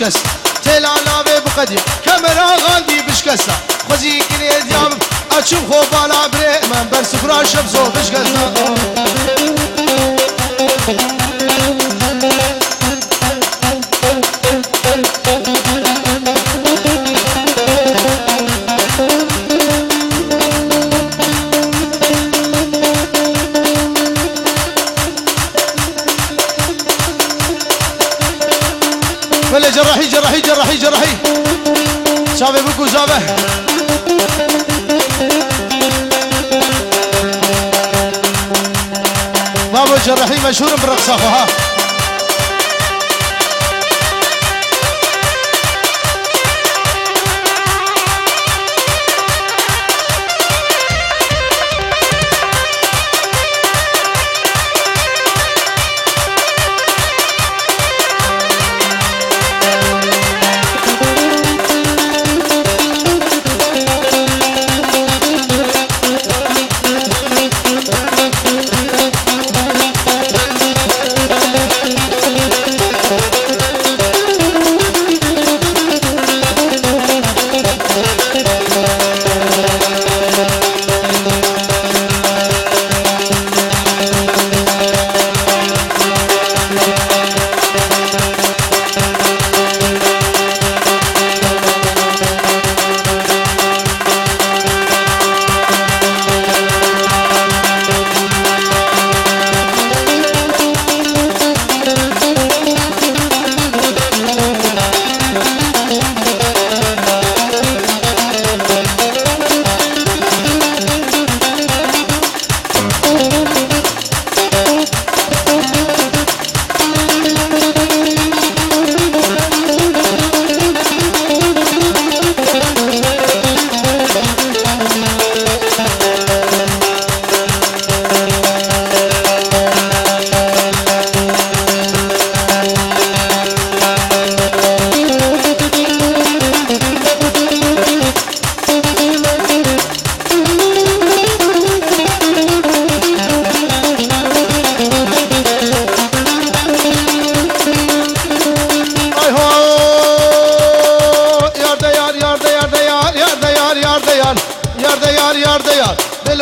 زنبور بشكس تلا لا بقديم كاميرا غاندي بشكسا خوزي كني ديام اشوف خو بالا بري من برسفرا شبزو بشكسا ولا جراحي مشهور بالرقصة ها.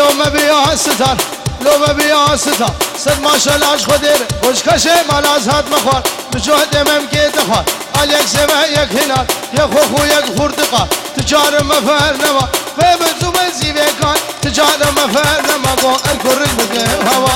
دلو مبيا ستار لو مبيا ستار صد ما الله خدير وش كشه مال ازهات مخوار بجهد امام كي تخوار قال يك سما يك هنا يا خو خو يك فردقا تجار مفر نما فبزو بزي بكان تجار مفر نما قو الكر المقيم هوا.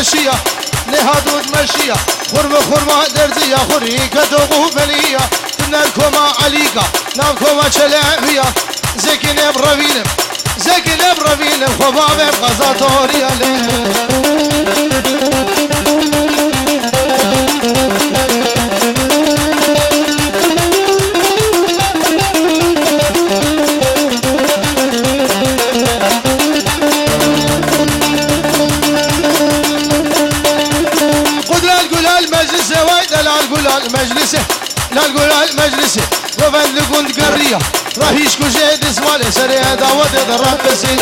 مشية لهادود مشية. خرم خرما درزية خري كتوبو فلية نركوما عليكا نركوما شلعبية. زكي نبرفينم زكي نبرفينم خبابي بغزاتوريا قدرة مجلسه لا القلال مجلسه وفن لقند قرية راح يشكو جيد اسماله سريع داود دراب بسيط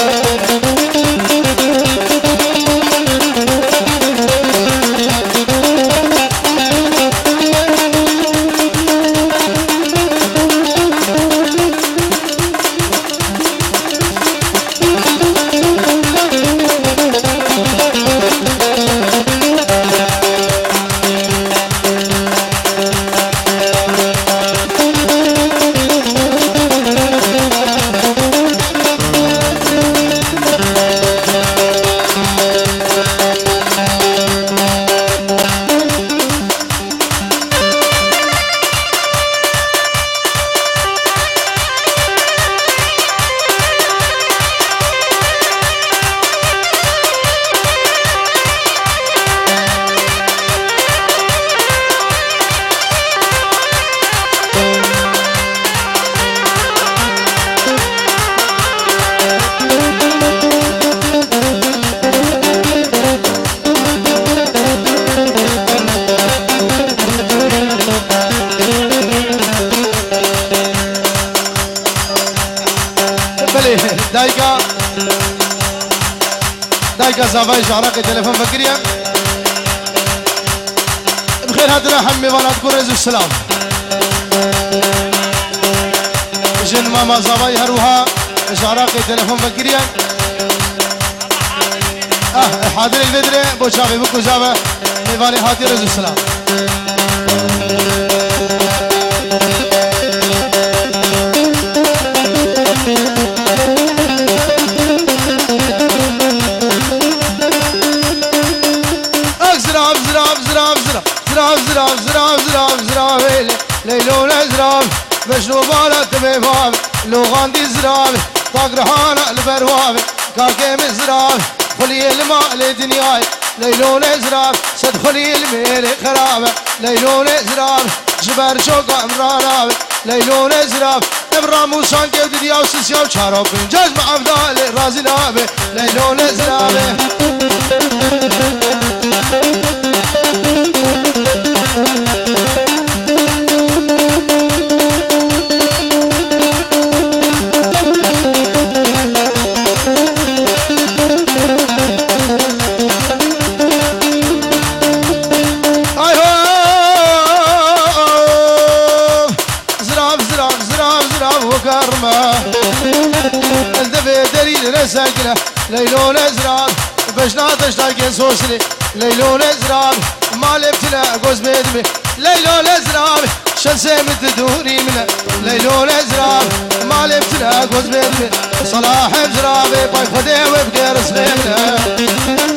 زافاي جارك تليفون فكريا بخير هاتنا حمي وأنا كوريز السلام. جن ماما زافاي هروها جارك تليفون فكريا أه حاضر الفدرة بو شافي بكو زافا ميفاني هاتي رز السلام. بالت بفاف لو غاندي زراف طاق رهانة البرواف كاكي من زراف خلي الماء لدنياي. ليلون زراف صد خلي المير خرابة ليلون زراف جبر شوق امراناوي ليلون زراف ابرام وسان كيف دنيا وسسيا وشارو بنجاز مع افضال رازي نابي ليلون زراف ساكنة ليلون ازرار بشنا تشتاق سوسلي ليلون ازرار ما لبتنا قوز بيدمي ليلون ازرار شنسيم تدوري منه ليلون ازرار ما لبتنا قوز بيدمي صلاح ازرابي باي خدي وبقير سليمنا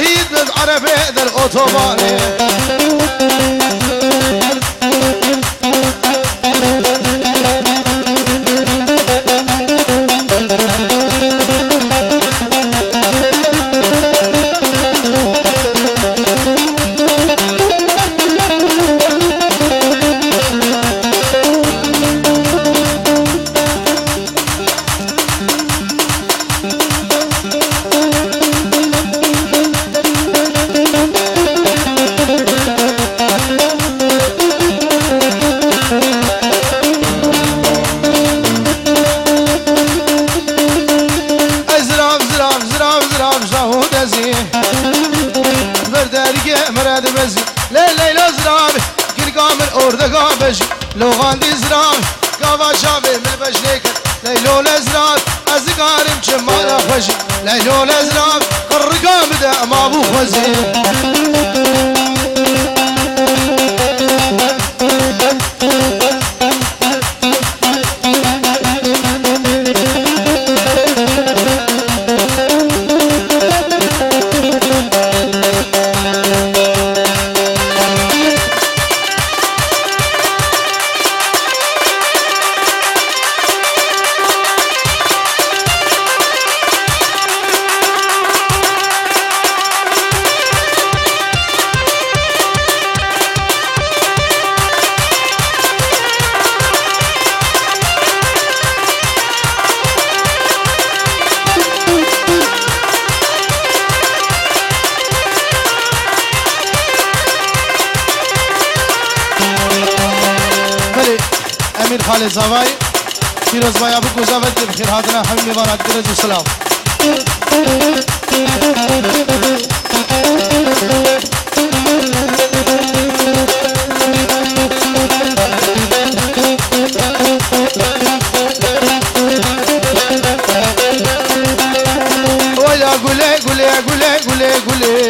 من عرفة ذا الاوتوباني قولي قولي.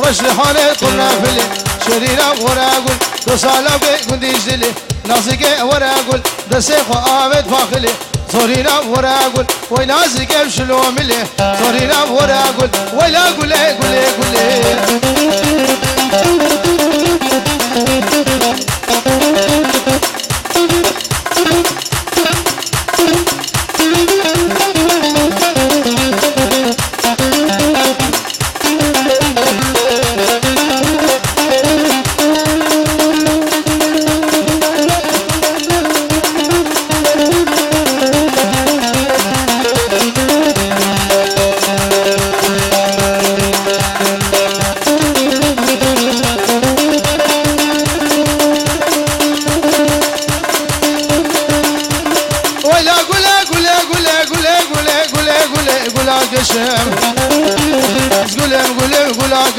رشد حالي قلنا فيلي شريرة ورا قول دو بي قندي جدلي نازك ورا أقول دسيخ وآمد فاخلي صورينا ورا أقول وي نازك بشلو ملي صورينا ورا أقول وي لا قولي قولي قولي.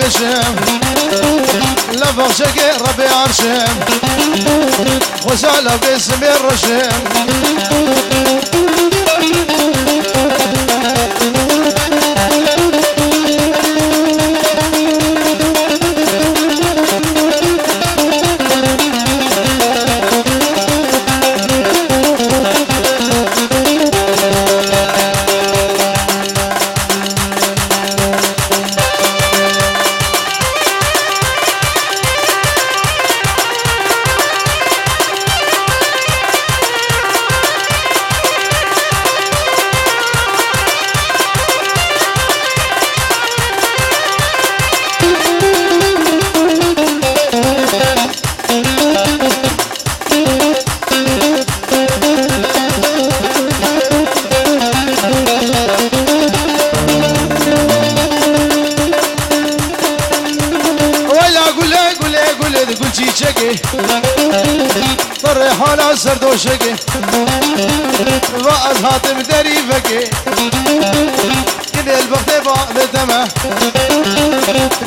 قشم لفظ شقي ربي عرشم وسالة باسم الرشم و از حاتم دریفگی كل البغد بعد دمه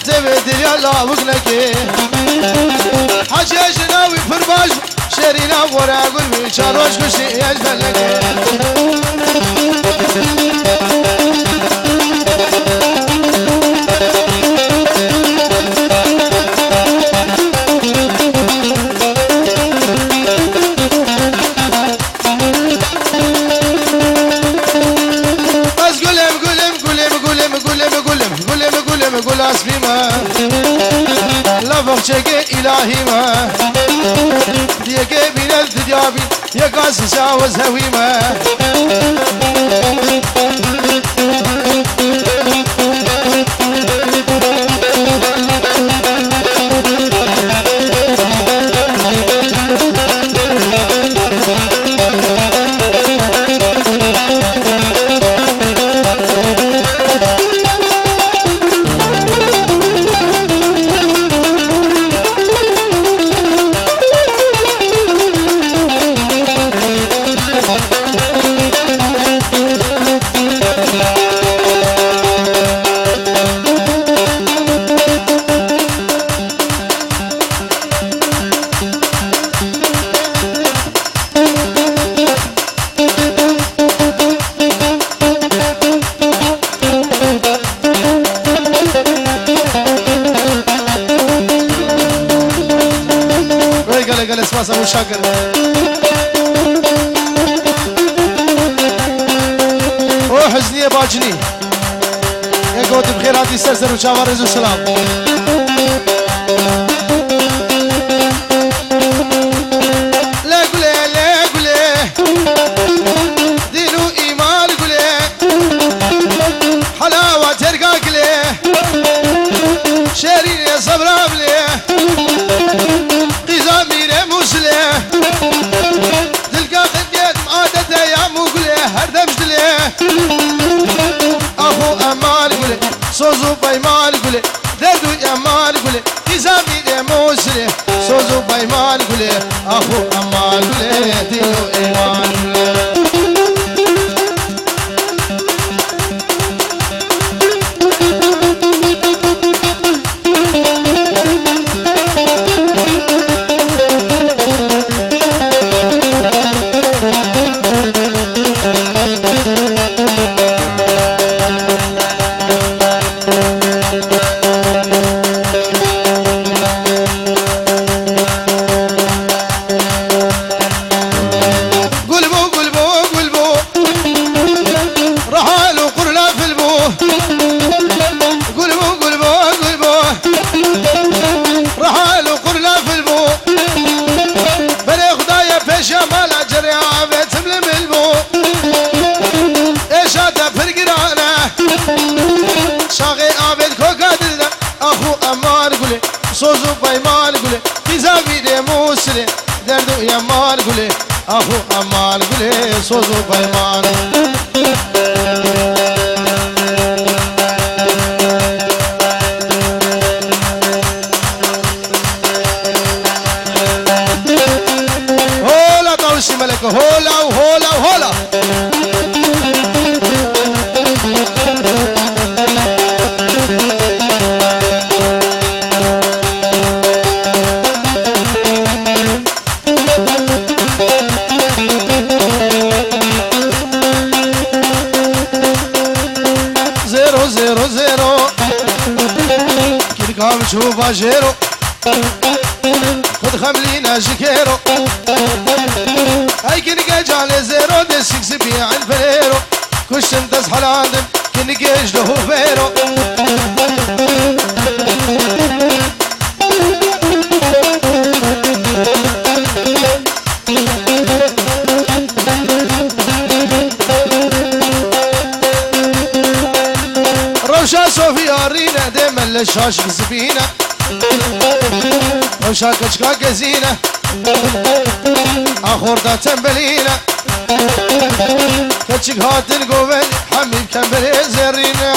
تبي يا لا وقلكي حاجة جناوي فرباج شرينا ورا قلبي شاروش كشي يجبل دیابی یکاس شاوز هوی هاتي سرسر وشاور رزو السلام شو باجيرو خد خملينا جكيرو هاي كنك جالي زيرو دي سكس بيع الفيرو كش انت حلادم كنك له فيرو Hele şaş zibine Hoşa kaçka gezine. Ah orada tembeline Keçik hatin govel Hamim kembeli zerrine.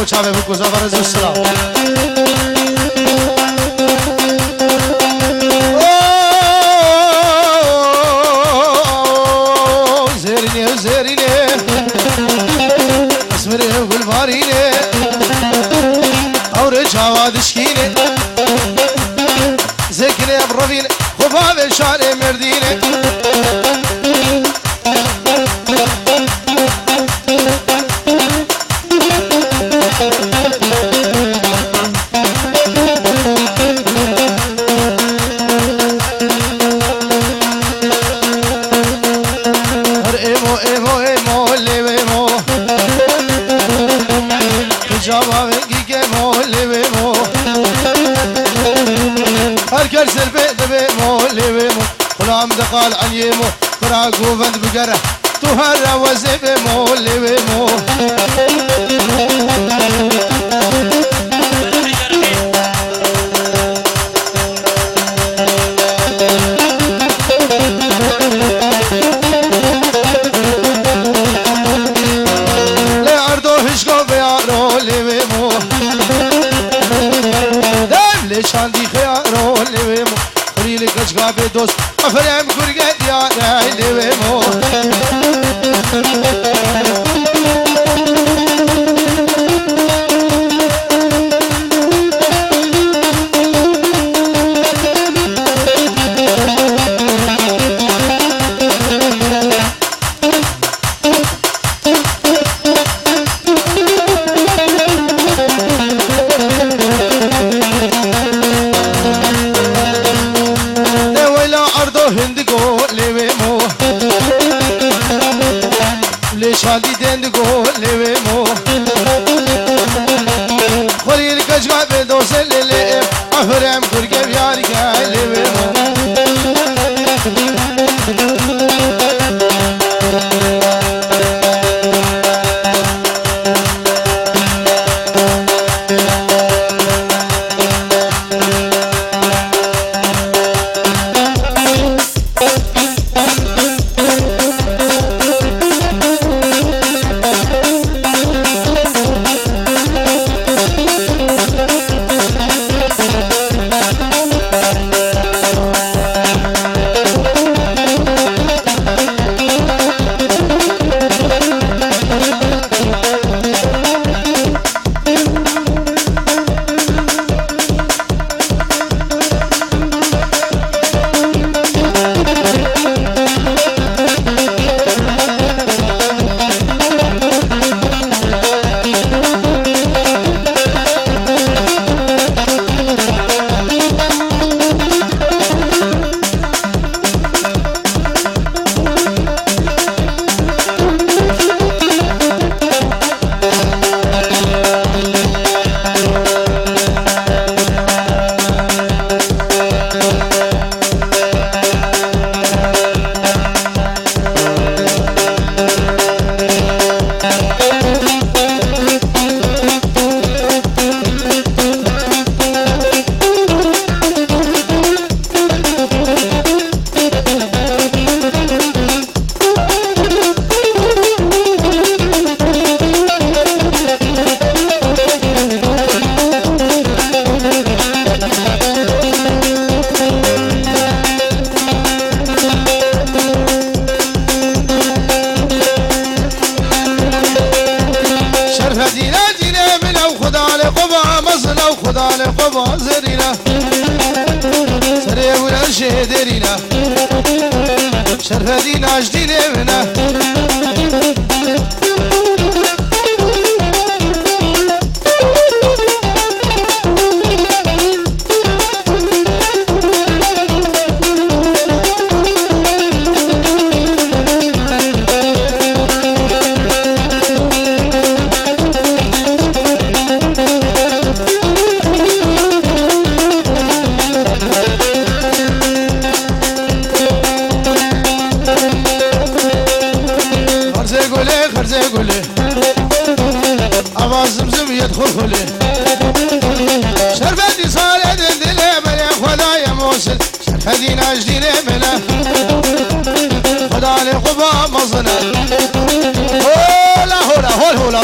much have a good جابا وينكي كيمو اللي ايمو هر كرسل بيت بيمو اللي ايمو غلام دقال عن يمو فراق وفند بقره تهرى وزبيمو اللي ايمو لعردو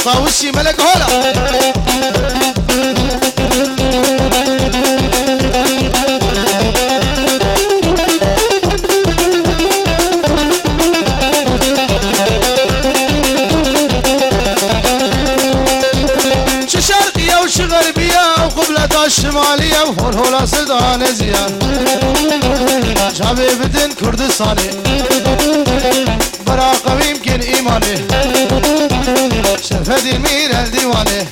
صاوشي ملك هولا شرقية وش غربية وقبلة الشمالية وهون هولا سدان زيان شبيبتين كردستاني برا قوي يمكن إيماني شرفة المير الديواني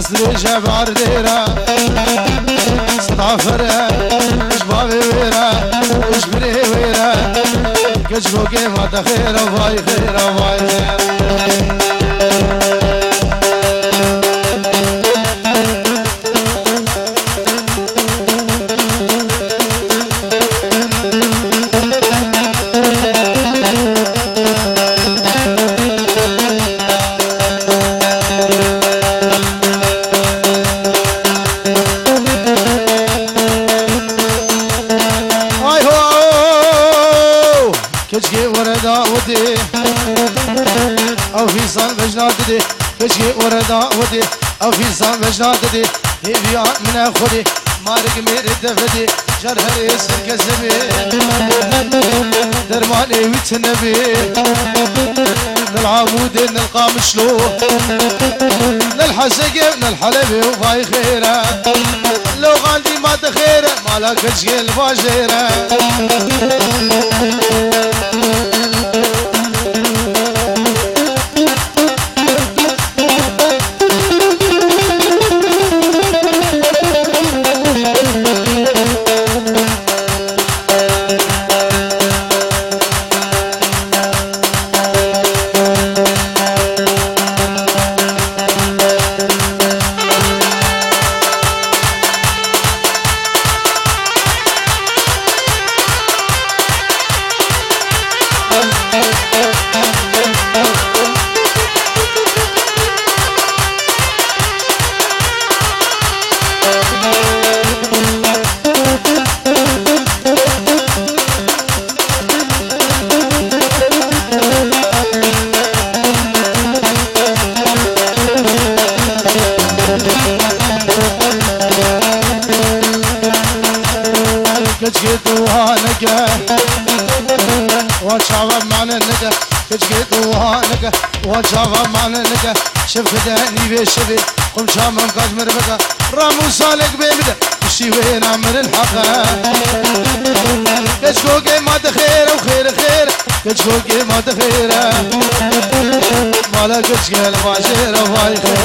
راس ريشة بعرديرا صدافرة شبابي ويرا وشبري ويرا كتشبو كيما تخيرا واي خيرا واي خيرا صام بجنا ددي هيبيا من خدي مارك مير دفدي جرهر يسر كزبي درماني ويتنبي نلعبود نلقى مشلو نلحسق نلحلبي وفاي خيره لو غاندي ما تخيره مالك تشكيل باجيره كداني بيشبي قم شام مكاج مربقا رامو سالك بيبدا شي وين عمر الحقا كتشكوكي ما تخير وخير خير كتشكوكي ما تخير مالا كتشكال ما شير وفاي خير